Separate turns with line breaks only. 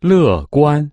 乐观。